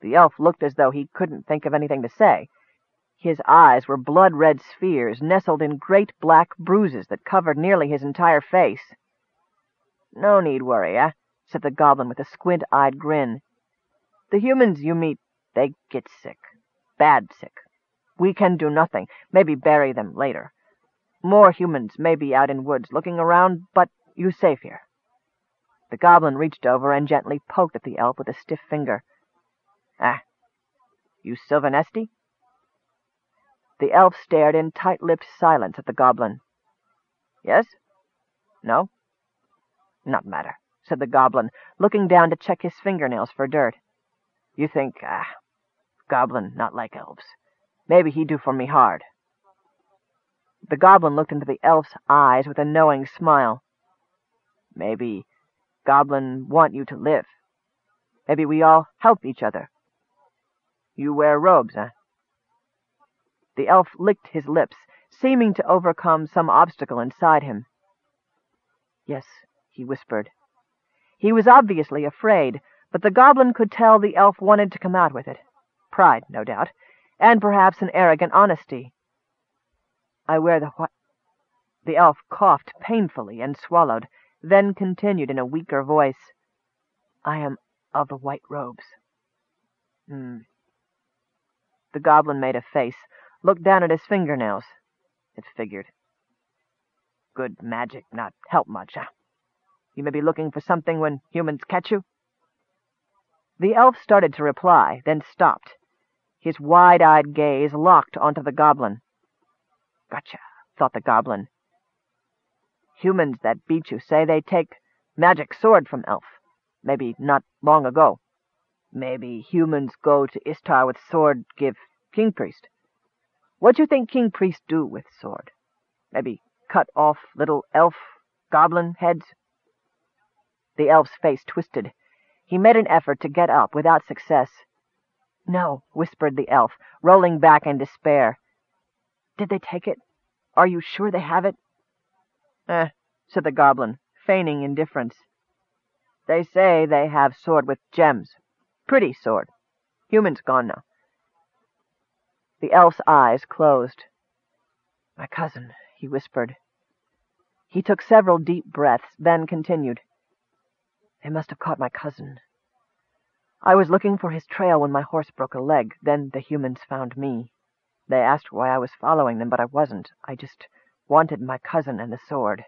The elf looked as though he couldn't think of anything to say. His eyes were blood-red spheres nestled in great black bruises that covered nearly his entire face. "No need worry, eh?" said the goblin with a squint-eyed grin. "The humans you meet, they get sick. Bad sick. We can do nothing, maybe bury them later. More humans may be out in woods looking around, but you safe here." The goblin reached over and gently poked at the elf with a stiff finger. "Ah, you Silvanesti?" The elf stared in tight-lipped silence at the goblin. "Yes? No? Not matter," said the goblin, looking down to check his fingernails for dirt. "You think, ah, goblin not like elves. Maybe he do for me hard." The goblin looked into the elf's eyes with a knowing smile. "Maybe goblin want you to live. Maybe we all help each other. You wear robes, eh? The elf licked his lips, seeming to overcome some obstacle inside him. Yes, he whispered. He was obviously afraid, but the goblin could tell the elf wanted to come out with it. Pride, no doubt, and perhaps an arrogant honesty. I wear the what? The elf coughed painfully and swallowed, then continued in a weaker voice. I am of the white robes. Hmm. The goblin made a face, looked down at his fingernails. It figured. Good magic not help much, huh? You may be looking for something when humans catch you? The elf started to reply, then stopped. His wide-eyed gaze locked onto the goblin. Gotcha, thought the goblin. Humans that beat you say they take magic sword from elf. Maybe not long ago. Maybe humans go to Istar with sword give king priest. What do you think King Priest do with sword? Maybe cut off little elf goblin heads? The elf's face twisted. He made an effort to get up without success. No, whispered the elf, rolling back in despair. Did they take it? Are you sure they have it? Eh, said the goblin, feigning indifference. They say they have sword with gems. Pretty sword. Human's gone now. The elf's eyes closed. My cousin, he whispered. He took several deep breaths, then continued. They must have caught my cousin. I was looking for his trail when my horse broke a leg. Then the humans found me. They asked why I was following them, but I wasn't. I just wanted my cousin and the sword.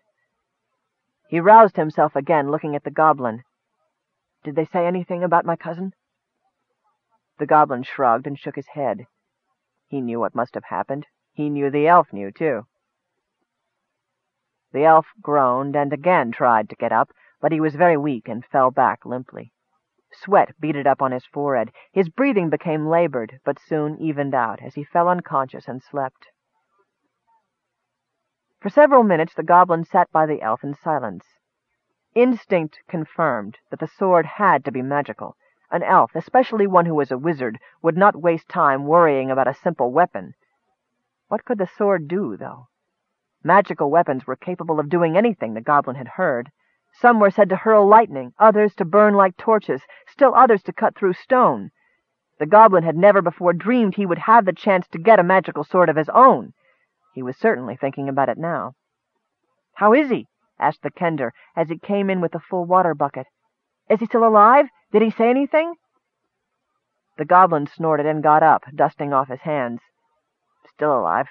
He roused himself again, looking at the goblin. Did they say anything about my cousin? The goblin shrugged and shook his head. He knew what must have happened. He knew the elf knew, too. The elf groaned and again tried to get up, but he was very weak and fell back limply. Sweat beaded up on his forehead. His breathing became labored, but soon evened out as he fell unconscious and slept. For several minutes the goblin sat by the elf in silence. Instinct confirmed that the sword had to be magical, an elf, especially one who was a wizard, would not waste time worrying about a simple weapon. What could the sword do, though? Magical weapons were capable of doing anything, the goblin had heard. Some were said to hurl lightning, others to burn like torches, still others to cut through stone. The goblin had never before dreamed he would have the chance to get a magical sword of his own. He was certainly thinking about it now. "How is he?" asked the kender as he came in with a full water bucket. "Is he still alive? Did he say anything?" The goblin snorted and got up, dusting off his hands. "Still alive.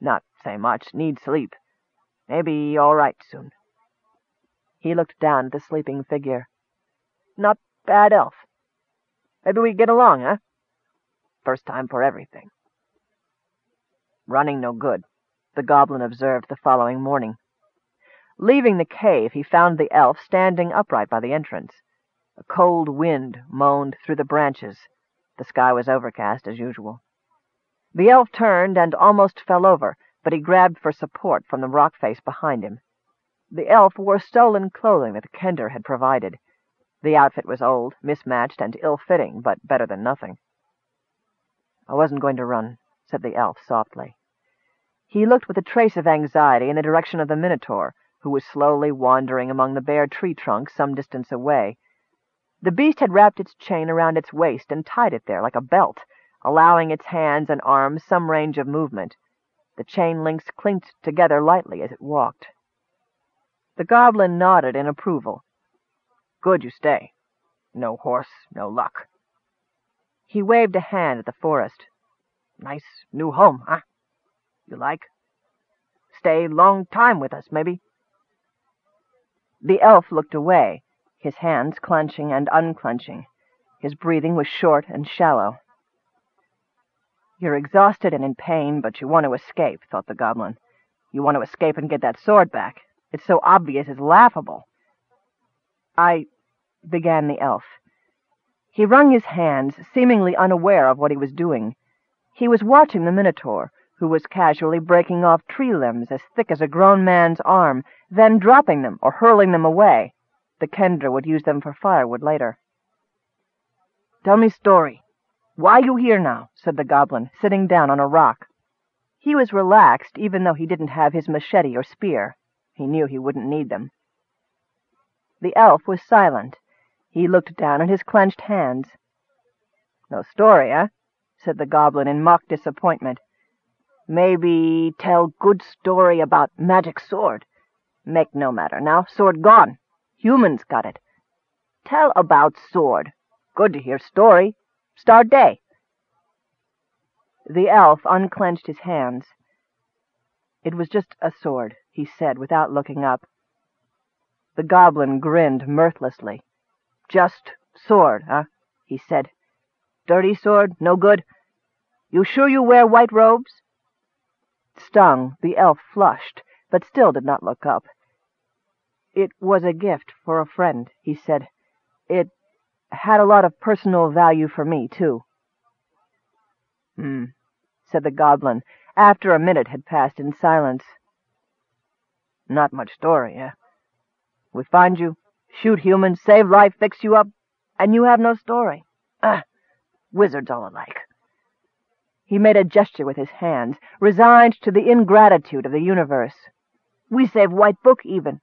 Not say much. Need sleep. Maybe all right soon." He looked down at the sleeping figure. "Not bad elf. Maybe we get along, eh? First time for everything." Running no good, the goblin observed the following morning. Leaving the cave, he found the elf standing upright by the entrance. A cold wind moaned through the branches. The sky was overcast, as usual. The elf turned and almost fell over, but he grabbed for support from the rock face behind him. The elf wore stolen clothing that the kender had provided. The outfit was old, mismatched, and ill-fitting, but better than nothing. I wasn't going to run, said the elf softly. He looked with a trace of anxiety in the direction of the Minotaur, who was slowly wandering among the bare tree trunks some distance away. The beast had wrapped its chain around its waist and tied it there like a belt, allowing its hands and arms some range of movement. The chain links clinked together lightly as it walked. The goblin nodded in approval. Good you stay. No horse, no luck. He waved a hand at the forest. Nice new home, huh? You like? Stay long time with us, maybe? The elf looked away, his hands clenching and unclenching. His breathing was short and shallow. You're exhausted and in pain, but you want to escape, thought the goblin. You want to escape and get that sword back. It's so obvious it's laughable. I... began the elf. He wrung his hands, seemingly unaware of what he was doing. He was watching the Minotaur, who was casually breaking off tree limbs as thick as a grown man's arm, then dropping them or hurling them away. The Kender would use them for firewood later. Tell me story. Why you here now? said the goblin, sitting down on a rock. He was relaxed, even though he didn't have his machete or spear. He knew he wouldn't need them. The elf was silent. He looked down at his clenched hands. No story, eh? said the goblin in mock disappointment. Maybe tell good story about magic sword. Make no matter now. Sword gone. Humans got it. Tell about sword. Good to hear story. Start day. The elf unclenched his hands. It was just a sword, he said without looking up. The goblin grinned mirthlessly. Just sword, huh? he said. Dirty sword, no good. You sure you wear white robes? Stung, the elf flushed, but still did not look up. It was a gift for a friend, he said. It had a lot of personal value for me, too. Hmm, said the goblin, after a minute had passed in silence. Not much story, eh? We find you, shoot humans, save life, fix you up, and you have no story. Ah, wizards all alike. He made a gesture with his hands, resigned to the ingratitude of the universe. We save White Book, even.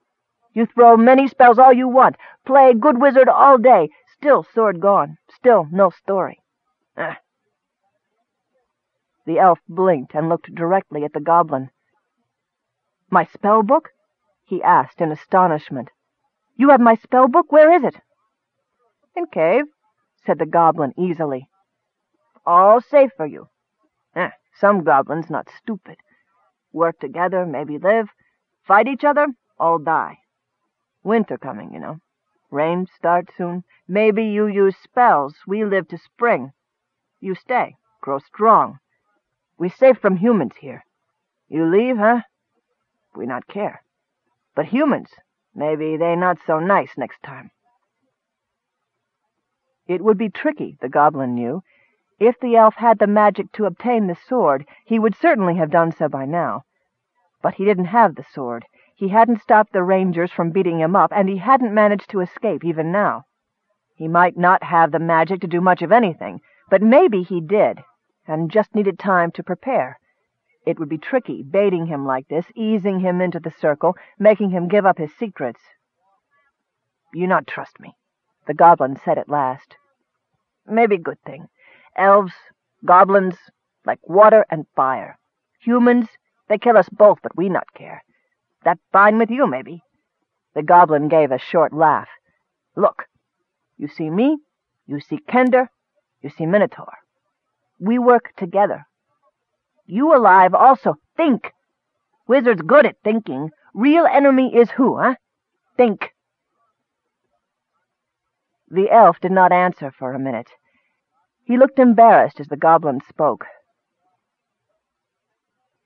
You throw many spells all you want, play good wizard all day, still sword gone, still no story. Ah. The elf blinked and looked directly at the goblin. My spell book? he asked in astonishment. You have my spell book? Where is it? In cave, said the goblin easily. All safe for you. Eh, some goblins not stupid. Work together, maybe live. Fight each other, all die. Winter coming, you know. Rain start soon. Maybe you use spells. We live to spring. You stay, grow strong. We safe from humans here. You leave, huh? We not care. But humans, maybe they not so nice next time. It would be tricky, the goblin knew, if the elf had the magic to obtain the sword, he would certainly have done so by now. But he didn't have the sword. He hadn't stopped the rangers from beating him up, and he hadn't managed to escape even now. He might not have the magic to do much of anything, but maybe he did, and just needed time to prepare. It would be tricky, baiting him like this, easing him into the circle, making him give up his secrets. You not trust me, the goblin said at last. Maybe good thing. Elves, goblins, like water and fire. Humans, they kill us both, but we not care. That fine with you, maybe? The goblin gave a short laugh. Look, you see me, you see Kender, you see Minotaur. We work together. You alive also think. Wizard's good at thinking. Real enemy is who, huh? Think. The elf did not answer for a minute. He looked embarrassed as the goblin spoke.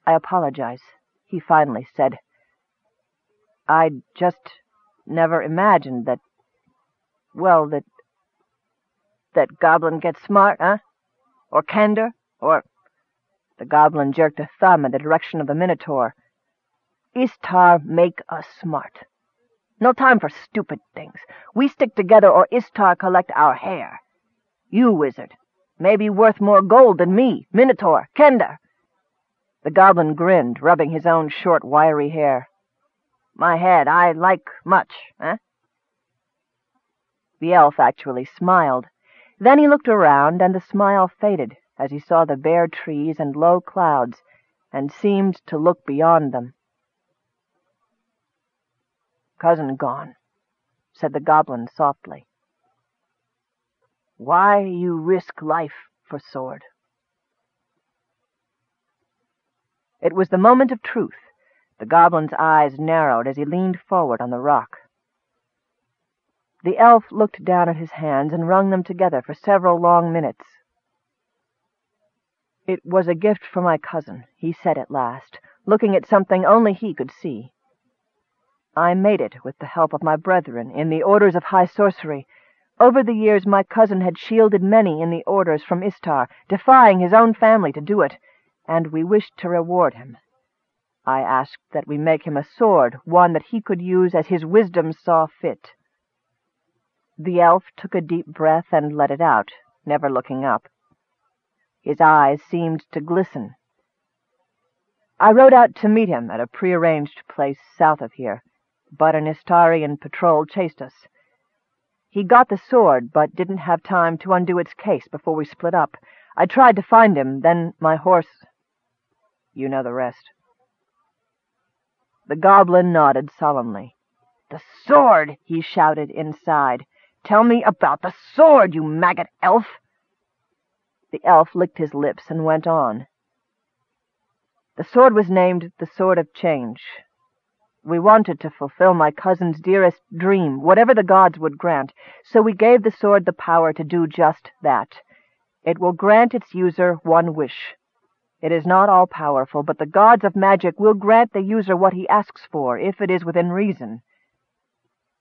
I apologize, he finally said. I just never imagined that, well, that, that goblin gets smart, huh? Or Kender, or... The goblin jerked a thumb in the direction of the Minotaur. Istar make us smart. No time for stupid things. We stick together or Istar collect our hair. You, wizard, may be worth more gold than me, Minotaur, Kender. The goblin grinned, rubbing his own short, wiry hair. My head I like much, eh? The elf actually smiled. Then he looked around, and the smile faded as he saw the bare trees and low clouds, and seemed to look beyond them. Cousin gone, said the goblin softly. Why you risk life for sword? It was the moment of truth. The goblin's eyes narrowed as he leaned forward on the rock. The elf looked down at his hands and wrung them together for several long minutes. It was a gift for my cousin, he said at last, looking at something only he could see. I made it with the help of my brethren in the orders of high sorcery. Over the years my cousin had shielded many in the orders from Istar, defying his own family to do it, and we wished to reward him. I asked that we make him a sword, one that he could use as his wisdom saw fit. The elf took a deep breath and let it out, never looking up. His eyes seemed to glisten. I rode out to meet him at a prearranged place south of here, but an Istarian patrol chased us. He got the sword, but didn't have time to undo its case before we split up. I tried to find him, then my horse... You know the rest. The goblin nodded solemnly. The sword! he shouted inside. Tell me about the sword, you maggot elf! The elf licked his lips and went on. The sword was named the Sword of Change. We wanted to fulfill my cousin's dearest dream, whatever the gods would grant, so we gave the sword the power to do just that. It will grant its user one wish. It is not all-powerful, but the gods of magic will grant the user what he asks for, if it is within reason.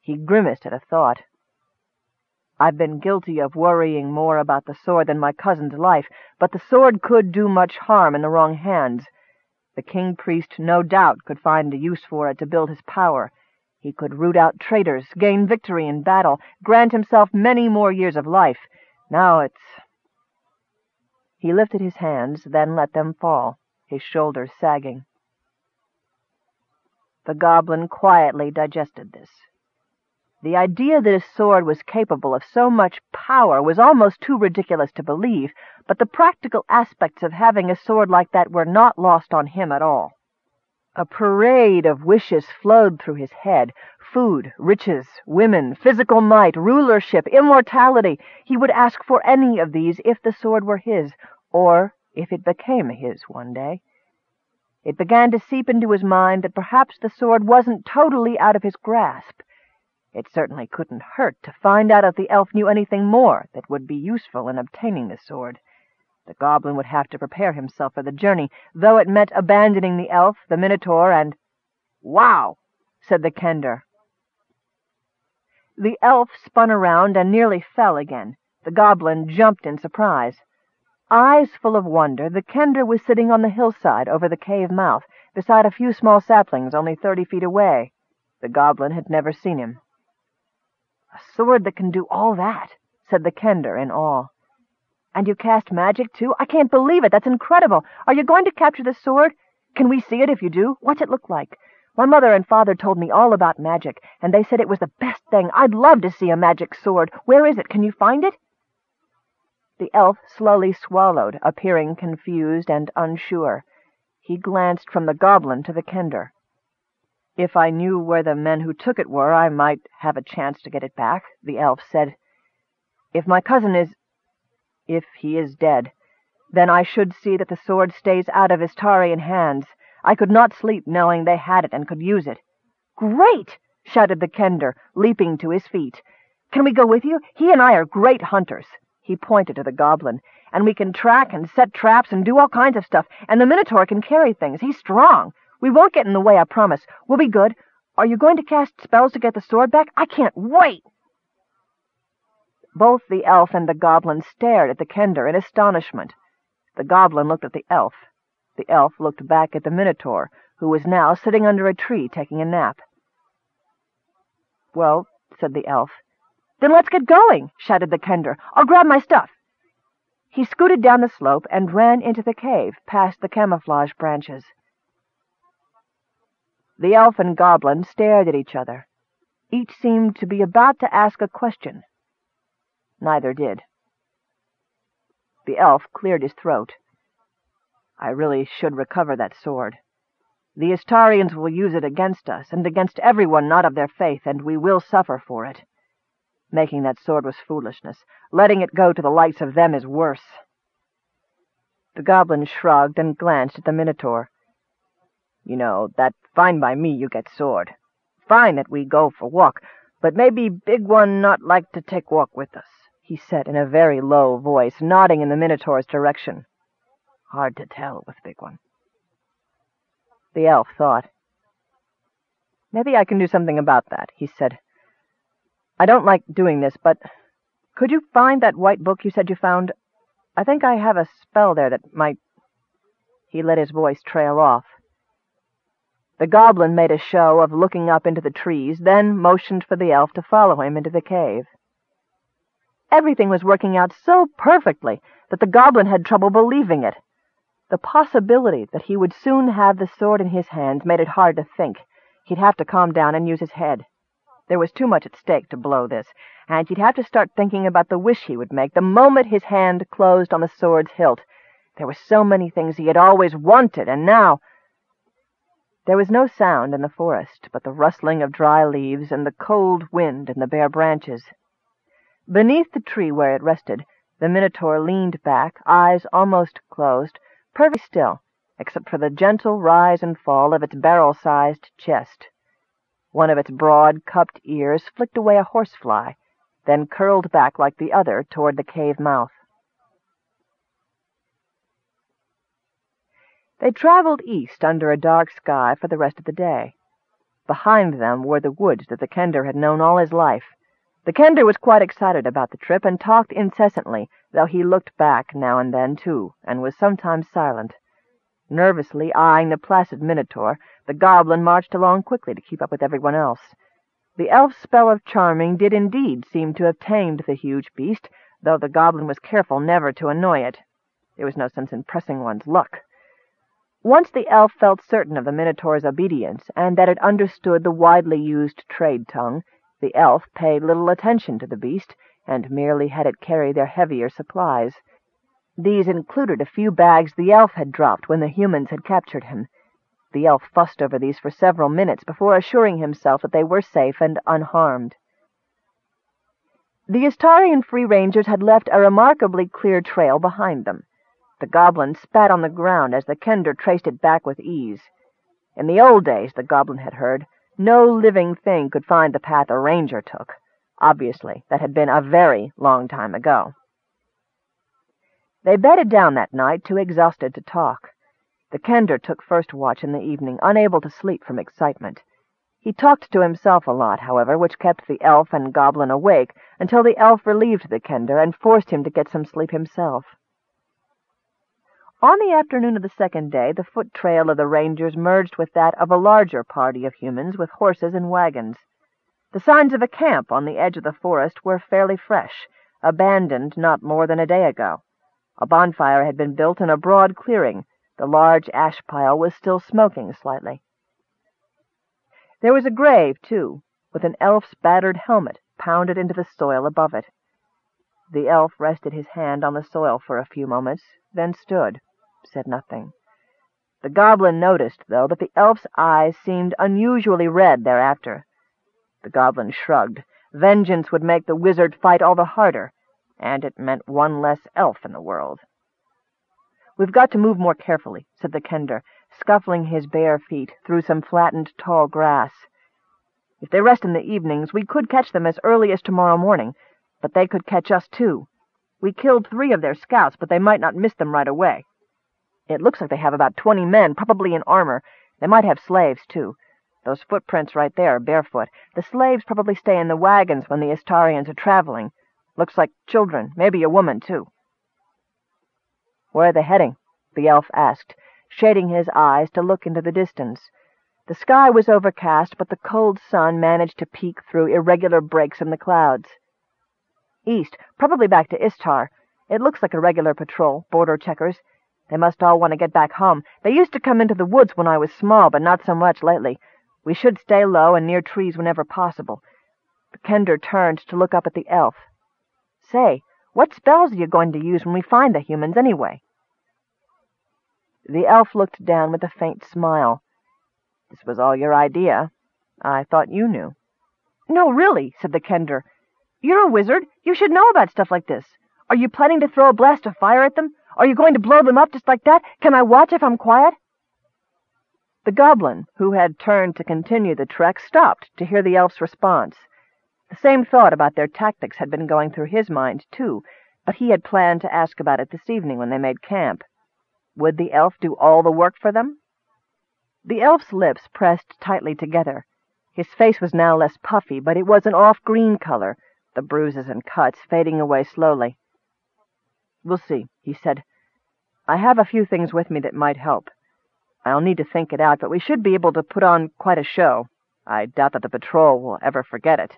He grimaced at a thought. I've been guilty of worrying more about the sword than my cousin's life, but the sword could do much harm in the wrong hands. The king-priest no doubt could find a use for it to build his power. He could root out traitors, gain victory in battle, grant himself many more years of life. Now it's... He lifted his hands, then let them fall, his shoulders sagging. The goblin quietly digested this. The idea that his sword was capable of so much power was almost too ridiculous to believe, but the practical aspects of having a sword like that were not lost on him at all. A parade of wishes flowed through his head. Food, riches, women, physical might, rulership, immortality. He would ask for any of these if the sword were his, or if it became his one day. It began to seep into his mind that perhaps the sword wasn't totally out of his grasp. It certainly couldn't hurt to find out if the elf knew anything more that would be useful in obtaining the sword. The goblin would have to prepare himself for the journey, though it meant abandoning the elf, the minotaur, and... Wow! said the kender. The elf spun around and nearly fell again. The goblin jumped in surprise. Eyes full of wonder, the kender was sitting on the hillside over the cave mouth, beside a few small saplings only thirty feet away. The goblin had never seen him. A sword that can do all that, said the kender in awe. And you cast magic, too? I can't believe it. That's incredible. Are you going to capture the sword? Can we see it if you do? What's it look like? My mother and father told me all about magic, and they said it was the best thing. I'd love to see a magic sword. Where is it? Can you find it? The elf slowly swallowed, appearing confused and unsure. He glanced from the goblin to the kender. If I knew where the men who took it were, I might have a chance to get it back, the elf said. If my cousin is... if he is dead, then I should see that the sword stays out of Istarian hands. I could not sleep knowing they had it and could use it. Great! shouted the kender, leaping to his feet. Can we go with you? He and I are great hunters. He pointed to the goblin. And we can track and set traps and do all kinds of stuff, and the Minotaur can carry things. He's strong. We won't get in the way, I promise. We'll be good. Are you going to cast spells to get the sword back? I can't wait! Both the elf and the goblin stared at the kender in astonishment. The goblin looked at the elf. The elf looked back at the Minotaur, who was now sitting under a tree taking a nap. Well, said the elf. Then let's get going, shouted the kender. I'll grab my stuff. He scooted down the slope and ran into the cave, past the camouflage branches. The elf and goblin stared at each other. Each seemed to be about to ask a question, Neither did. The elf cleared his throat. I really should recover that sword. The Istarians will use it against us, and against everyone not of their faith, and we will suffer for it. Making that sword was foolishness. Letting it go to the likes of them is worse. The goblin shrugged and glanced at the Minotaur. You know, that fine by me you get sword. Fine that we go for walk, but maybe big one not like to take walk with us, he said in a very low voice, nodding in the Minotaur's direction. Hard to tell with big one. The elf thought. Maybe I can do something about that, he said. I don't like doing this, but could you find that white book you said you found? I think I have a spell there that might... He let his voice trail off. The goblin made a show of looking up into the trees, then motioned for the elf to follow him into the cave. Everything was working out so perfectly that the goblin had trouble believing it. The possibility that he would soon have the sword in his hands made it hard to think. He'd have to calm down and use his head. There was too much at stake to blow this, and he'd have to start thinking about the wish he would make the moment his hand closed on the sword's hilt. There were so many things he had always wanted, and now... There was no sound in the forest but the rustling of dry leaves and the cold wind in the bare branches. Beneath the tree where it rested, the Minotaur leaned back, eyes almost closed, perfectly still, except for the gentle rise and fall of its barrel-sized chest. One of its broad, cupped ears flicked away a horsefly, then curled back like the other toward the cave mouth. They traveled east under a dark sky for the rest of the day. Behind them were the woods that the Kender had known all his life. The Kender was quite excited about the trip and talked incessantly, though he looked back now and then, too, and was sometimes silent. Nervously eyeing the placid Minotaur, the goblin marched along quickly to keep up with everyone else. The elf's spell of charming did indeed seem to have tamed the huge beast, though the goblin was careful never to annoy it. There was no sense in pressing one's luck. Once the elf felt certain of the Minotaur's obedience, and that it understood the widely used trade tongue, the elf paid little attention to the beast, and merely had it carry their heavier supplies. These included a few bags the elf had dropped when the humans had captured him. The elf fussed over these for several minutes before assuring himself that they were safe and unharmed. The Istarian Free Rangers had left a remarkably clear trail behind them. The goblin spat on the ground as the kender traced it back with ease. In the old days, the goblin had heard, no living thing could find the path a ranger took. Obviously, that had been a very long time ago. They bedded down that night, too exhausted to talk. The kender took first watch in the evening, unable to sleep from excitement. He talked to himself a lot, however, which kept the elf and goblin awake until the elf relieved the kender and forced him to get some sleep himself. On the afternoon of the second day, the foot trail of the rangers merged with that of a larger party of humans with horses and wagons. The signs of a camp on the edge of the forest were fairly fresh, abandoned not more than a day ago. A bonfire had been built in a broad clearing. The large ash pile was still smoking slightly. There was a grave, too, with an elf's battered helmet pounded into the soil above it. The elf rested his hand on the soil for a few moments, then stood said nothing. The goblin noticed, though, that the elf's eyes seemed unusually red thereafter. The goblin shrugged. Vengeance would make the wizard fight all the harder, and it meant one less elf in the world. We've got to move more carefully, said the kender, scuffling his bare feet through some flattened tall grass. If they rest in the evenings, we could catch them as early as tomorrow morning, but they could catch us too. We killed three of their scouts, but they might not miss them right away. It looks like they have about twenty men, probably in armor. They might have slaves, too. Those footprints right there are barefoot. The slaves probably stay in the wagons when the Istarians are traveling. Looks like children, maybe a woman, too. Where are they heading? the elf asked, shading his eyes to look into the distance. The sky was overcast, but the cold sun managed to peek through irregular breaks in the clouds. East, probably back to Istar. It looks like a regular patrol, border checkers. They must all want to get back home. They used to come into the woods when I was small, but not so much lately. We should stay low and near trees whenever possible. The Kender turned to look up at the elf. Say, what spells are you going to use when we find the humans, anyway? The elf looked down with a faint smile. This was all your idea. I thought you knew. No, really, said the Kender. You're a wizard. You should know about stuff like this. Are you planning to throw a blast of fire at them? Are you going to blow them up just like that? Can I watch if I'm quiet? The goblin, who had turned to continue the trek, stopped to hear the elf's response. The same thought about their tactics had been going through his mind, too, but he had planned to ask about it this evening when they made camp. Would the elf do all the work for them? The elf's lips pressed tightly together. His face was now less puffy, but it was an off-green color, the bruises and cuts fading away slowly. We'll see, he said. I have a few things with me that might help. I'll need to think it out, but we should be able to put on quite a show. I doubt that the patrol will ever forget it.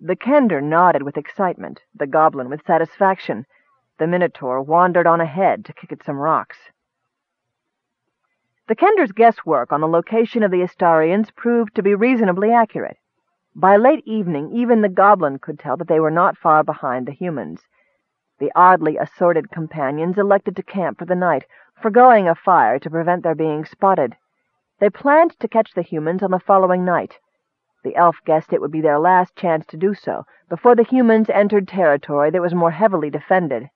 The Kender nodded with excitement, the goblin with satisfaction. The Minotaur wandered on ahead to kick at some rocks. The Kender's guesswork on the location of the Istarians proved to be reasonably accurate. By late evening, even the goblin could tell that they were not far behind the humans. The oddly assorted companions elected to camp for the night, foregoing a fire to prevent their being spotted. They planned to catch the humans on the following night. The elf guessed it would be their last chance to do so, before the humans entered territory that was more heavily defended.